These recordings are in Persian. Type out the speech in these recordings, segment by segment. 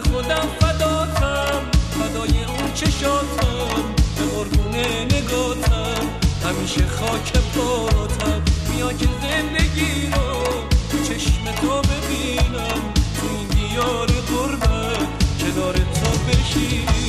خودم فداتم. فدای اون چشاتم. به قربون نگاتم. همیشه خاک پاتم بیا که زندگی رو تو چشم تو ببینم. تو این دیار قربت کنار تو بشینم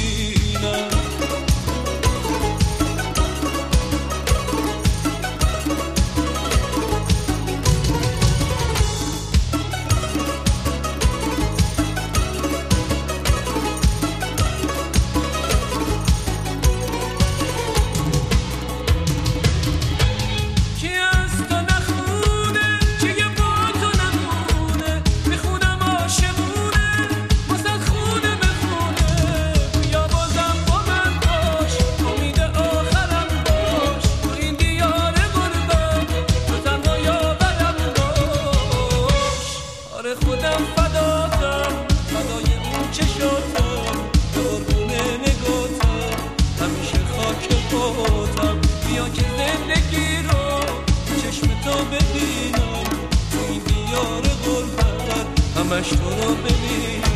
غربت همش تو رو ببینم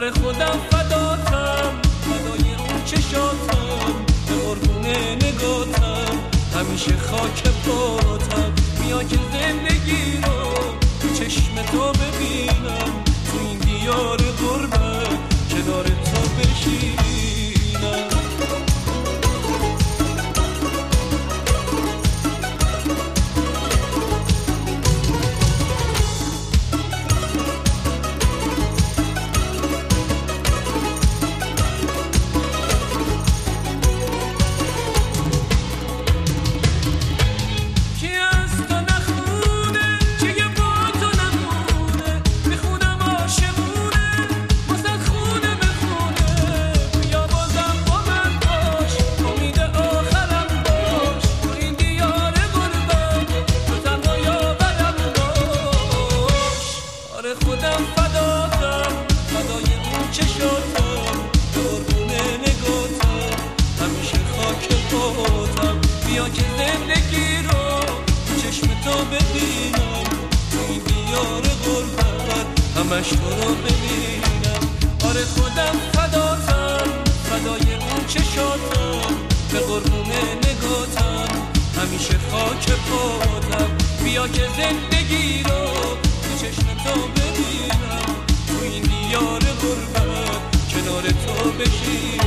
آره خودم فداتم فدای اون چشاتم. به قربون نگاتم. همیشه خاک پاتم بیا که زندگی رو تو چشم تو ببینم. تو این دیار غربت کنار تو بشینم. همش تو رو ببینم آره خودم فداتم فدای اون چشاتم به قربون نگاتم. همیشه خاک پادم بیا که زندگی رو تو چشم تو ببینم. تو این دیار غربت کنار تو بشین